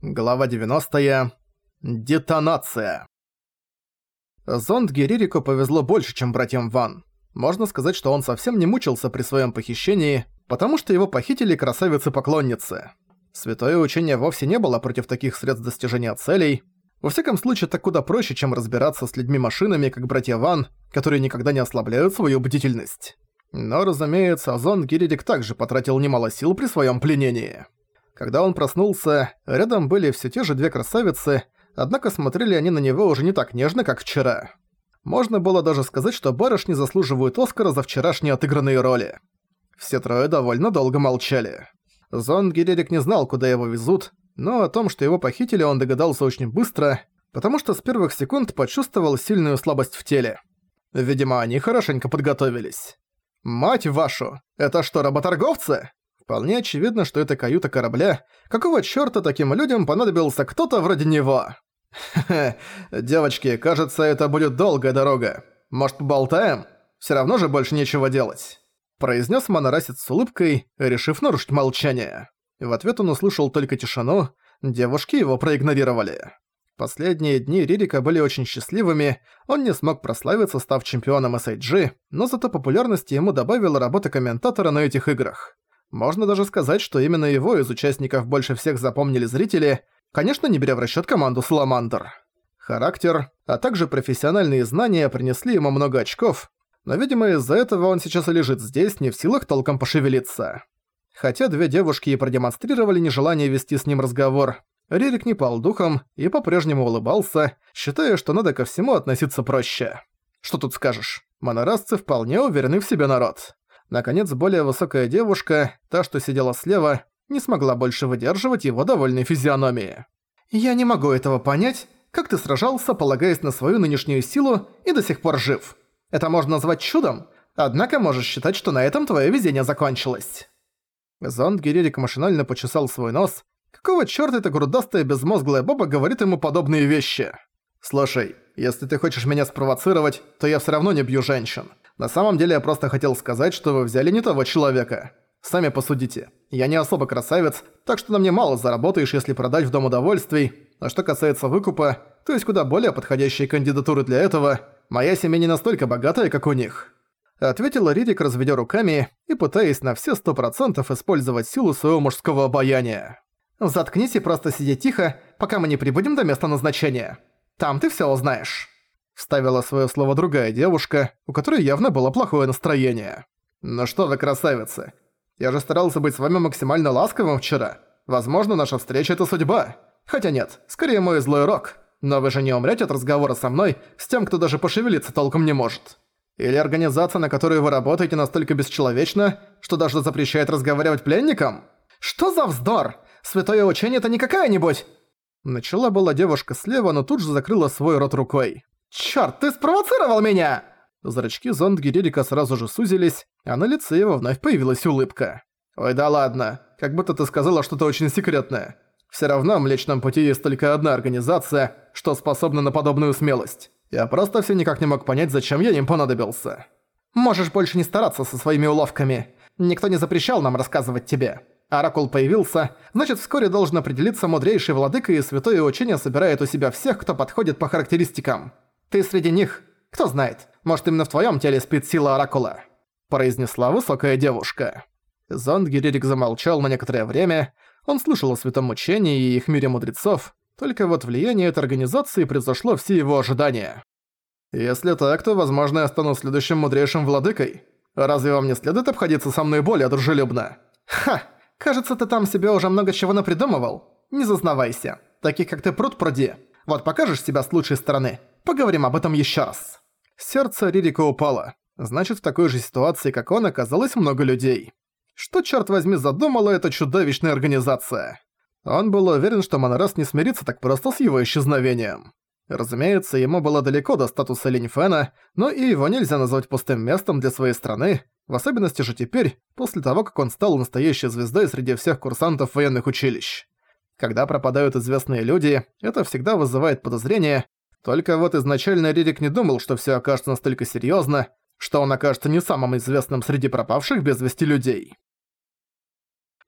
Глава 90. Детонация. Зонд Геририку повезло больше, чем братьям Ван. Можно сказать, что он совсем не мучился при своем похищении, потому что его похитили красавицы-поклонницы. Святое учение вовсе не было против таких средств достижения целей. Во всяком случае, так куда проще, чем разбираться с людьми-машинами, как братья Ван, которые никогда не ослабляют свою бдительность. Но, разумеется, Зонд Геририк также потратил немало сил при своем пленении. Когда он проснулся, рядом были все те же две красавицы, однако смотрели они на него уже не так нежно, как вчера. Можно было даже сказать, что барышни заслуживают Оскара за вчерашние отыгранные роли. Все трое довольно долго молчали. Зон Герерик не знал, куда его везут, но о том, что его похитили, он догадался очень быстро, потому что с первых секунд почувствовал сильную слабость в теле. Видимо, они хорошенько подготовились. «Мать вашу! Это что, работорговцы?» Вполне очевидно, что это каюта корабля. Какого чёрта таким людям понадобился кто-то вроде него? Хе-хе, девочки, кажется, это будет долгая дорога. Может, поболтаем? Всё равно же больше нечего делать. Произнес монорасец с улыбкой, решив нарушить молчание. В ответ он услышал только тишину, девушки его проигнорировали. Последние дни Ририка были очень счастливыми, он не смог прославиться, став чемпионом SIG, но зато популярности ему добавила работа комментатора на этих играх. Можно даже сказать, что именно его из участников больше всех запомнили зрители, конечно, не беря в расчёт команду Саламандр. Характер, а также профессиональные знания принесли ему много очков, но, видимо, из-за этого он сейчас и лежит здесь, не в силах толком пошевелиться. Хотя две девушки и продемонстрировали нежелание вести с ним разговор, Рерик не пал духом и по-прежнему улыбался, считая, что надо ко всему относиться проще. Что тут скажешь, монорасцы вполне уверены в себе народ. Наконец, более высокая девушка, та, что сидела слева, не смогла больше выдерживать его довольной физиономии. «Я не могу этого понять, как ты сражался, полагаясь на свою нынешнюю силу, и до сих пор жив. Это можно назвать чудом, однако можешь считать, что на этом твое везение закончилось». Зонд Геририк машинально почесал свой нос. Какого чёрта эта грудастая безмозглая баба говорит ему подобные вещи? «Слушай, если ты хочешь меня спровоцировать, то я всё равно не бью женщин. На самом деле я просто хотел сказать, что вы взяли не того человека. Сами посудите. Я не особо красавец, так что на мне мало заработаешь, если продать в Дом удовольствий. А что касается выкупа, то есть куда более подходящие кандидатуры для этого, моя семья не настолько богатая, как у них». Ответила Ридик, разведя руками и пытаясь на все сто процентов использовать силу своего мужского обаяния. «Заткнись и просто сиди тихо, пока мы не прибудем до места назначения. Там ты все узнаешь». Вставила свое слово другая девушка, у которой явно было плохое настроение. «Ну что вы, красавицы, я же старался быть с вами максимально ласковым вчера. Возможно, наша встреча — это судьба. Хотя нет, скорее мой злой рок. Но вы же не умрете от разговора со мной с тем, кто даже пошевелиться толком не может. Или организация, на которую вы работаете, настолько бесчеловечна, что даже запрещает разговаривать пленникам? Что за вздор? Святое учение — это не какая-нибудь...» Начала была девушка слева, но тут же закрыла свой рот рукой. «Чёрт, ты спровоцировал меня!» Зрачки зонд Гиририка сразу же сузились, а на лице его вновь появилась улыбка. «Ой, да ладно, как будто ты сказала что-то очень секретное. Все равно в Млечном Пути есть только одна организация, что способна на подобную смелость. Я просто все никак не мог понять, зачем я им понадобился». «Можешь больше не стараться со своими уловками. Никто не запрещал нам рассказывать тебе. Оракул появился, значит вскоре должен определиться мудрейший владыка и святое учение собирает у себя всех, кто подходит по характеристикам. Ты среди них. Кто знает, может именно в твоем теле спит сила Оракула», – произнесла высокая девушка. Зонд Гиририк замолчал на некоторое время. Он слышал о святом учении и их мире мудрецов, только вот влияние этой организации превзошло все его ожидания. «Если так, то, возможно, я стану следующим мудрейшим владыкой. Разве вам не следует обходиться со мной более дружелюбно?» «Ха! Кажется, ты там себе уже много чего напридумывал. Не зазнавайся. Таких, как ты, пруд пруди. Вот покажешь себя с лучшей стороны, Поговорим об этом еще раз. Сердце Ририка упало. Значит, в такой же ситуации, как он, оказалось много людей. Что, черт возьми, задумала эта чудовищная организация? Он был уверен, что Монорас не смирится так просто с его исчезновением. Разумеется, ему было далеко до статуса Линьфена, но и его нельзя назвать пустым местом для своей страны, в особенности же теперь, после того, как он стал настоящей звездой среди всех курсантов военных училищ. Когда пропадают известные люди, это всегда вызывает подозрения, только вот изначально Ририк не думал, что всё окажется настолько серьёзно, что он окажется не самым известным среди пропавших без вести людей.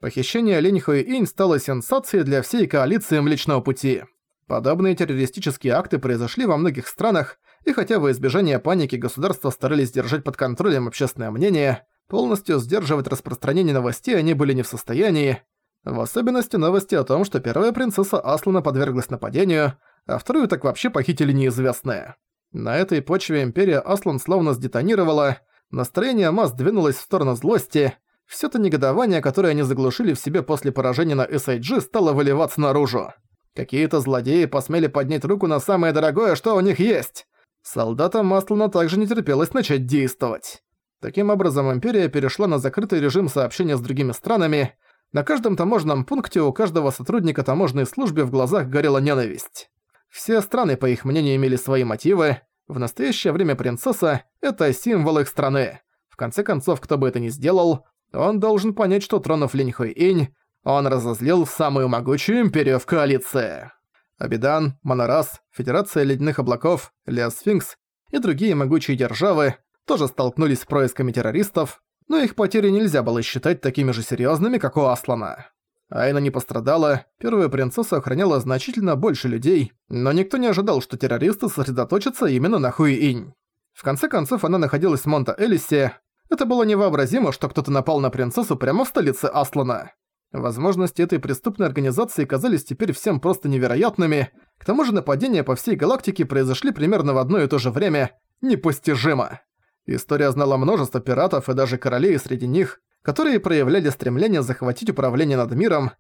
Похищение Линь Инь стало сенсацией для всей коалиции Млечного Пути. Подобные террористические акты произошли во многих странах, и хотя во избежание паники государства старались держать под контролем общественное мнение, полностью сдерживать распространение новостей они были не в состоянии, в особенности новости о том, что первая принцесса Аслана подверглась нападению, а вторую так вообще похитили неизвестные. На этой почве Империя Аслан словно сдетонировала, настроение масс двинулось в сторону злости, всё то негодование, которое они заглушили в себе после поражения на SIG, стало выливаться наружу. Какие-то злодеи посмели поднять руку на самое дорогое, что у них есть. Солдатам Маслана также не терпелось начать действовать. Таким образом, Империя перешла на закрытый режим сообщения с другими странами. На каждом таможенном пункте у каждого сотрудника таможенной службы в глазах горела ненависть. Все страны, по их мнению, имели свои мотивы. В настоящее время принцесса – это символ их страны. В конце концов, кто бы это ни сделал, он должен понять, что тронув Линьхуй Инь, он разозлил самую могучую империю в коалиции. Абидан, Монорас, Федерация Ледяных Облаков, Леосфинкс и другие могучие державы тоже столкнулись с происками террористов, но их потери нельзя было считать такими же серьезными, как у Аслана. Айна не пострадала, первая принцесса охраняла значительно больше людей, но никто не ожидал, что террористы сосредоточатся именно на Хуи-Инь. В конце концов, она находилась в Монта-Элисе. Это было невообразимо, что кто-то напал на принцессу прямо в столице Аслана. Возможности этой преступной организации казались теперь всем просто невероятными. К тому же нападения по всей галактике произошли примерно в одно и то же время. Непостижимо. История знала множество пиратов и даже королей среди них, которые проявляли стремление захватить управление над миром.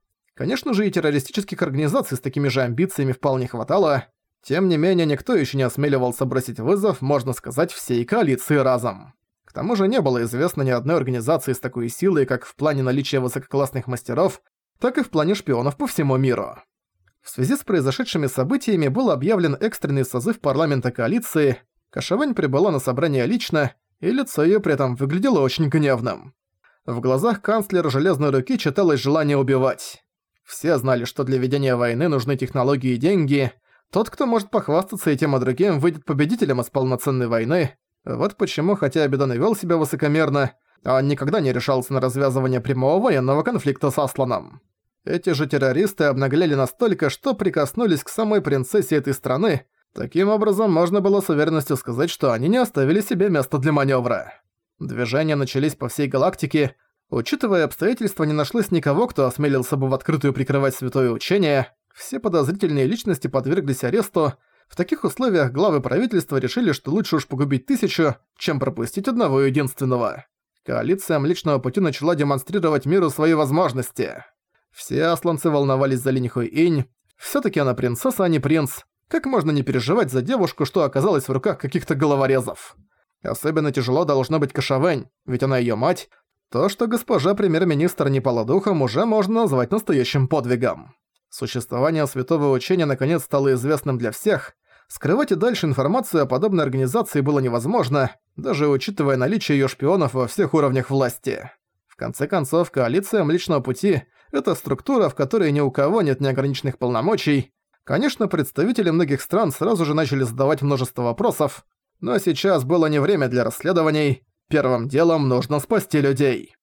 Конечно же, и террористических организаций с такими же амбициями вполне хватало. Тем не менее, никто еще не осмеливался бросить вызов, можно сказать, всей коалиции разом. К тому же не было известно ни одной организации с такой силой, как в плане наличия высококлассных мастеров, так и в плане шпионов по всему миру. В связи с произошедшими событиями был объявлен экстренный созыв парламента коалиции, Кашавань прибыла на собрание лично, и лицо её при этом выглядело очень гневным. В глазах канцлера Железной Руки читалось желание убивать. Все знали, что для ведения войны нужны технологии и деньги. Тот, кто может похвастаться этим, а другим, выйдет победителем из полноценной войны. Вот почему, хотя Абидан и вел себя высокомерно, он никогда не решался на развязывание прямого военного конфликта с Асланом. Эти же террористы обнаглели настолько, что прикоснулись к самой принцессе этой страны. Таким образом, можно было с уверенностью сказать, что они не оставили себе места для маневра. Движения начались по всей галактике. Учитывая обстоятельства, не нашлось никого, кто осмелился бы в открытую прикрывать святое учение. Все подозрительные личности подверглись аресту. В таких условиях главы правительства решили, что лучше уж погубить тысячу, чем пропустить одного единственного. Коалиция Млечного Пути начала демонстрировать миру свои возможности. Все асланцы волновались за Линьхуй Инь. Всё-таки она принцесса, а не принц. Как можно не переживать за девушку, что оказалась в руках каких-то головорезов? Особенно тяжело должно быть Кашавэнь, ведь она её мать. То, что госпожа премьер-министр не пала духом, уже можно назвать настоящим подвигом. Существование святого учения наконец стало известным для всех. Скрывать и дальше информацию о подобной организации было невозможно, даже учитывая наличие её шпионов во всех уровнях власти. В конце концов, коалиция Млечного Пути – это структура, в которой ни у кого нет неограниченных полномочий. Конечно, представители многих стран сразу же начали задавать множество вопросов, но сейчас было не время для расследований. Первым делом нужно спасти людей.